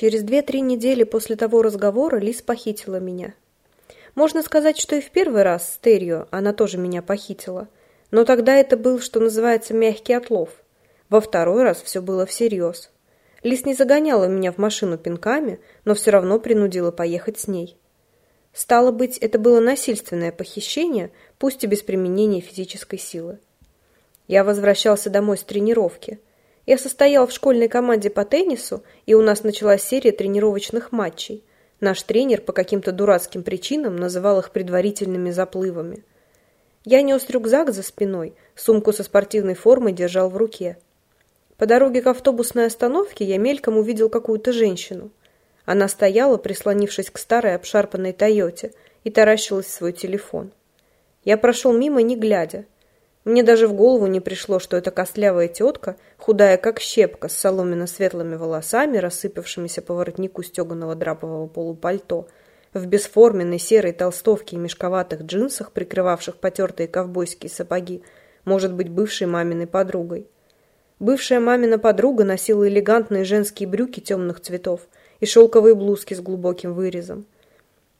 Через две-три недели после того разговора Лис похитила меня. Можно сказать, что и в первый раз с Террио она тоже меня похитила. Но тогда это был, что называется, мягкий отлов. Во второй раз все было всерьез. Лис не загоняла меня в машину пинками, но все равно принудила поехать с ней. Стало быть, это было насильственное похищение, пусть и без применения физической силы. Я возвращался домой с тренировки. Я состоял в школьной команде по теннису, и у нас началась серия тренировочных матчей. Наш тренер по каким-то дурацким причинам называл их предварительными заплывами. Я нес рюкзак за спиной, сумку со спортивной формой держал в руке. По дороге к автобусной остановке я мельком увидел какую-то женщину. Она стояла, прислонившись к старой обшарпанной «Тойоте», и таращилась в свой телефон. Я прошел мимо, не глядя. Мне даже в голову не пришло, что эта костлявая тетка, худая как щепка, с соломенно-светлыми волосами, рассыпавшимися по воротнику стеганого драпового полупальто, в бесформенной серой толстовке и мешковатых джинсах, прикрывавших потертые ковбойские сапоги, может быть бывшей маминой подругой. Бывшая мамина подруга носила элегантные женские брюки темных цветов и шелковые блузки с глубоким вырезом.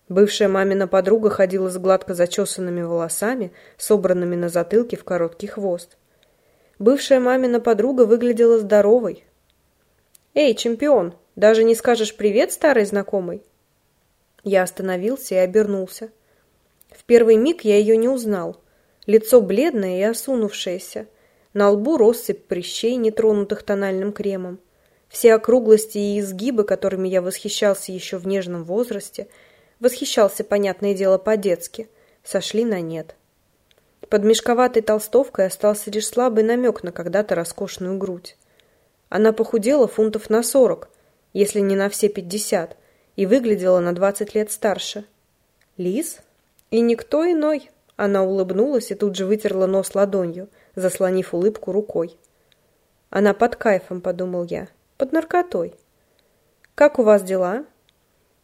Бывшая мамина подруга ходила с гладко зачесанными волосами, собранными на затылке в короткий хвост. Бывшая мамина подруга выглядела здоровой. «Эй, чемпион, даже не скажешь привет старой знакомой?» Я остановился и обернулся. В первый миг я ее не узнал. Лицо бледное и осунувшееся. На лбу россыпь прыщей, нетронутых тональным кремом. Все округлости и изгибы, которыми я восхищался еще в нежном возрасте – Восхищался, понятное дело, по-детски. Сошли на нет. Под мешковатой толстовкой остался лишь слабый намек на когда-то роскошную грудь. Она похудела фунтов на сорок, если не на все пятьдесят, и выглядела на двадцать лет старше. Лис? И никто иной. Она улыбнулась и тут же вытерла нос ладонью, заслонив улыбку рукой. Она под кайфом, подумал я, под наркотой. «Как у вас дела?»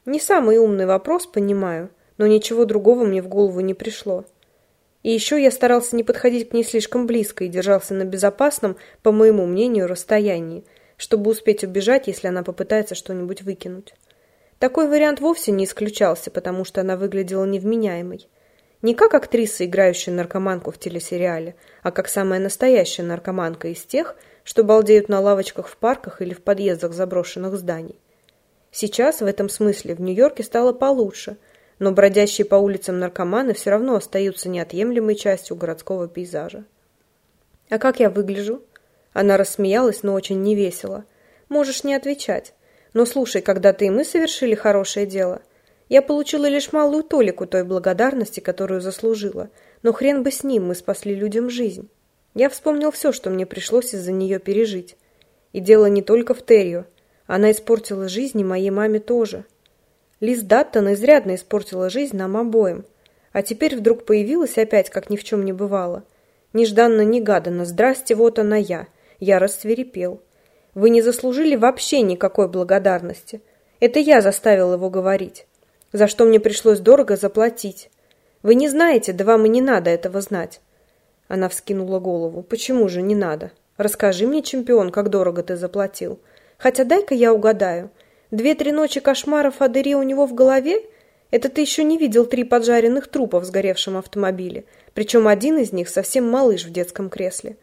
Не самый умный вопрос, понимаю, но ничего другого мне в голову не пришло. И еще я старался не подходить к ней слишком близко и держался на безопасном, по моему мнению, расстоянии, чтобы успеть убежать, если она попытается что-нибудь выкинуть. Такой вариант вовсе не исключался, потому что она выглядела невменяемой. Не как актриса, играющая наркоманку в телесериале, а как самая настоящая наркоманка из тех, что балдеют на лавочках в парках или в подъездах заброшенных зданий. Сейчас в этом смысле в Нью-Йорке стало получше, но бродящие по улицам наркоманы все равно остаются неотъемлемой частью городского пейзажа. «А как я выгляжу?» Она рассмеялась, но очень невесело. «Можешь не отвечать. Но слушай, когда-то и мы совершили хорошее дело. Я получила лишь малую толику той благодарности, которую заслужила. Но хрен бы с ним, мы спасли людям жизнь. Я вспомнил все, что мне пришлось из-за нее пережить. И дело не только в Террио. Она испортила жизнь и моей маме тоже. Лиз Даттон изрядно испортила жизнь нам обоим. А теперь вдруг появилась опять, как ни в чем не бывало. Нежданно-негаданно. Здрасте, вот она я. Я рассверепел. Вы не заслужили вообще никакой благодарности. Это я заставил его говорить. За что мне пришлось дорого заплатить. Вы не знаете, да вам и не надо этого знать. Она вскинула голову. Почему же не надо? Расскажи мне, чемпион, как дорого ты заплатил. Хотя дай-ка я угадаю. Две-три ночи кошмаров о дыре у него в голове? Это ты еще не видел три поджаренных трупа в сгоревшем автомобиле. Причем один из них совсем малыш в детском кресле.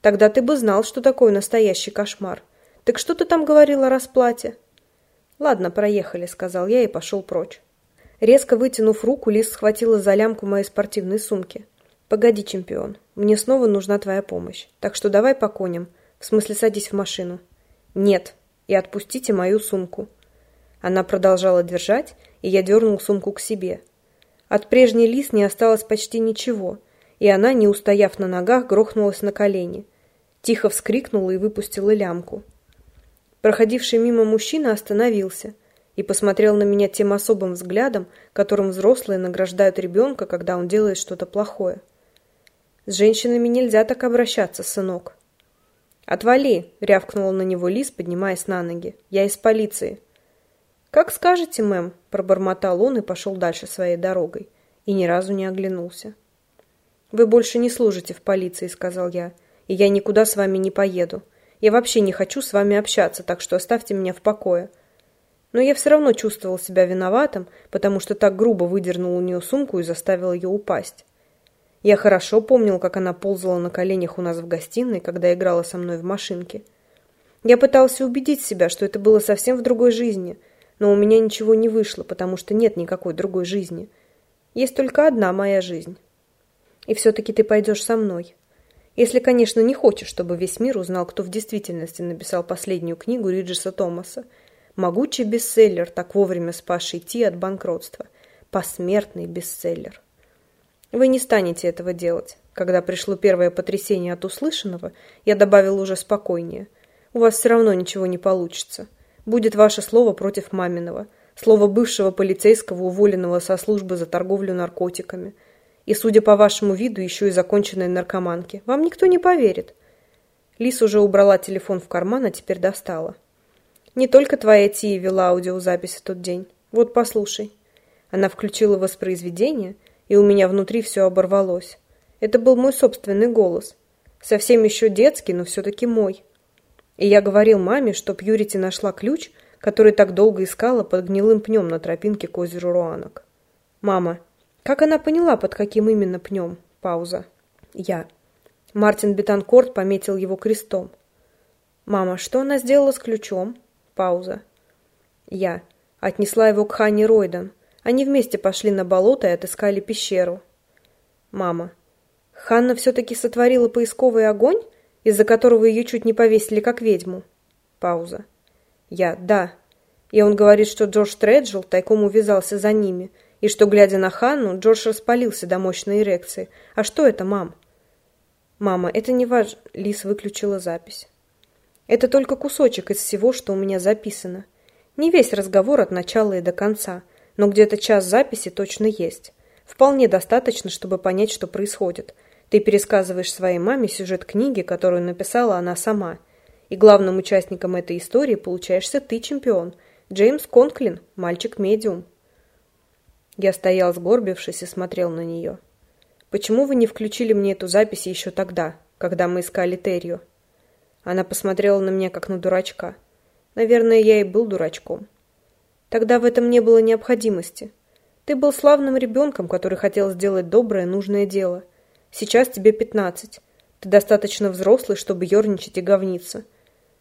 Тогда ты бы знал, что такое настоящий кошмар. Так что ты там говорил о расплате? Ладно, проехали, сказал я и пошел прочь. Резко вытянув руку, Лис схватила за лямку моей спортивной сумки. «Погоди, чемпион, мне снова нужна твоя помощь. Так что давай по коням. В смысле, садись в машину». «Нет, и отпустите мою сумку». Она продолжала держать, и я дернул сумку к себе. От прежней лис не осталось почти ничего, и она, не устояв на ногах, грохнулась на колени. Тихо вскрикнула и выпустила лямку. Проходивший мимо мужчина остановился и посмотрел на меня тем особым взглядом, которым взрослые награждают ребенка, когда он делает что-то плохое. «С женщинами нельзя так обращаться, сынок», «Отвали!» — рявкнула на него Лис, поднимаясь на ноги. «Я из полиции». «Как скажете, мэм», — пробормотал он и пошел дальше своей дорогой. И ни разу не оглянулся. «Вы больше не служите в полиции», — сказал я. «И я никуда с вами не поеду. Я вообще не хочу с вами общаться, так что оставьте меня в покое». Но я все равно чувствовал себя виноватым, потому что так грубо выдернул у нее сумку и заставил ее упасть. Я хорошо помнил, как она ползала на коленях у нас в гостиной, когда играла со мной в машинке. Я пытался убедить себя, что это было совсем в другой жизни, но у меня ничего не вышло, потому что нет никакой другой жизни. Есть только одна моя жизнь. И все-таки ты пойдешь со мной. Если, конечно, не хочешь, чтобы весь мир узнал, кто в действительности написал последнюю книгу Риджеса Томаса. Могучий бестселлер, так вовремя спасший Ти от банкротства. Посмертный бестселлер. Вы не станете этого делать. Когда пришло первое потрясение от услышанного, я добавил уже спокойнее. У вас все равно ничего не получится. Будет ваше слово против маминого. Слово бывшего полицейского, уволенного со службы за торговлю наркотиками. И, судя по вашему виду, еще и законченной наркоманки. Вам никто не поверит. Лис уже убрала телефон в карман, а теперь достала. Не только твоя Тия вела аудиозапись в тот день. Вот послушай. Она включила воспроизведение – и у меня внутри все оборвалось. Это был мой собственный голос. Совсем еще детский, но все-таки мой. И я говорил маме, что Пьюрити нашла ключ, который так долго искала под гнилым пнем на тропинке к озеру Руанок. «Мама, как она поняла, под каким именно пнем?» Пауза. «Я». Мартин Бетанкорт пометил его крестом. «Мама, что она сделала с ключом?» Пауза. «Я». Отнесла его к Ханни Ройден. Они вместе пошли на болото и отыскали пещеру. Мама. Ханна все-таки сотворила поисковый огонь, из-за которого ее чуть не повесили как ведьму? Пауза. Я. Да. И он говорит, что Джордж Треджел тайком увязался за ними, и что, глядя на Ханну, Джордж распалился до мощной эрекции. А что это, мам? Мама, это не важно. Лис выключила запись. Это только кусочек из всего, что у меня записано. Не весь разговор от начала и до конца – но где-то час записи точно есть. Вполне достаточно, чтобы понять, что происходит. Ты пересказываешь своей маме сюжет книги, которую написала она сама. И главным участником этой истории получаешься ты, чемпион. Джеймс Конклин, мальчик-медиум. Я стоял сгорбившись и смотрел на нее. «Почему вы не включили мне эту запись еще тогда, когда мы искали Терью?» Она посмотрела на меня, как на дурачка. Наверное, я и был дурачком. Тогда в этом не было необходимости. Ты был славным ребенком, который хотел сделать доброе, нужное дело. Сейчас тебе пятнадцать. Ты достаточно взрослый, чтобы ерничать и говниться.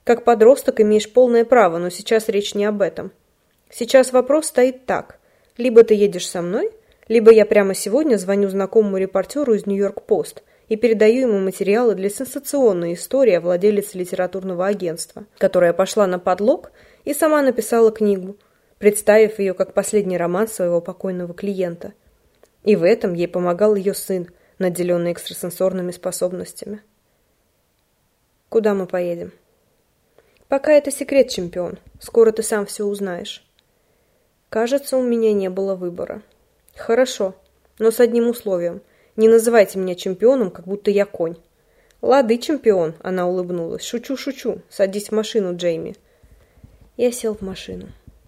Как подросток имеешь полное право, но сейчас речь не об этом. Сейчас вопрос стоит так. Либо ты едешь со мной, либо я прямо сегодня звоню знакомому репортеру из Нью-Йорк-Пост и передаю ему материалы для сенсационной истории о владелице литературного агентства, которая пошла на подлог и сама написала книгу, представив ее как последний роман своего покойного клиента. И в этом ей помогал ее сын, наделенный экстрасенсорными способностями. Куда мы поедем? Пока это секрет, чемпион. Скоро ты сам все узнаешь. Кажется, у меня не было выбора. Хорошо, но с одним условием. Не называйте меня чемпионом, как будто я конь. Лады, чемпион, она улыбнулась. Шучу, шучу. Садись в машину, Джейми. Я сел в машину.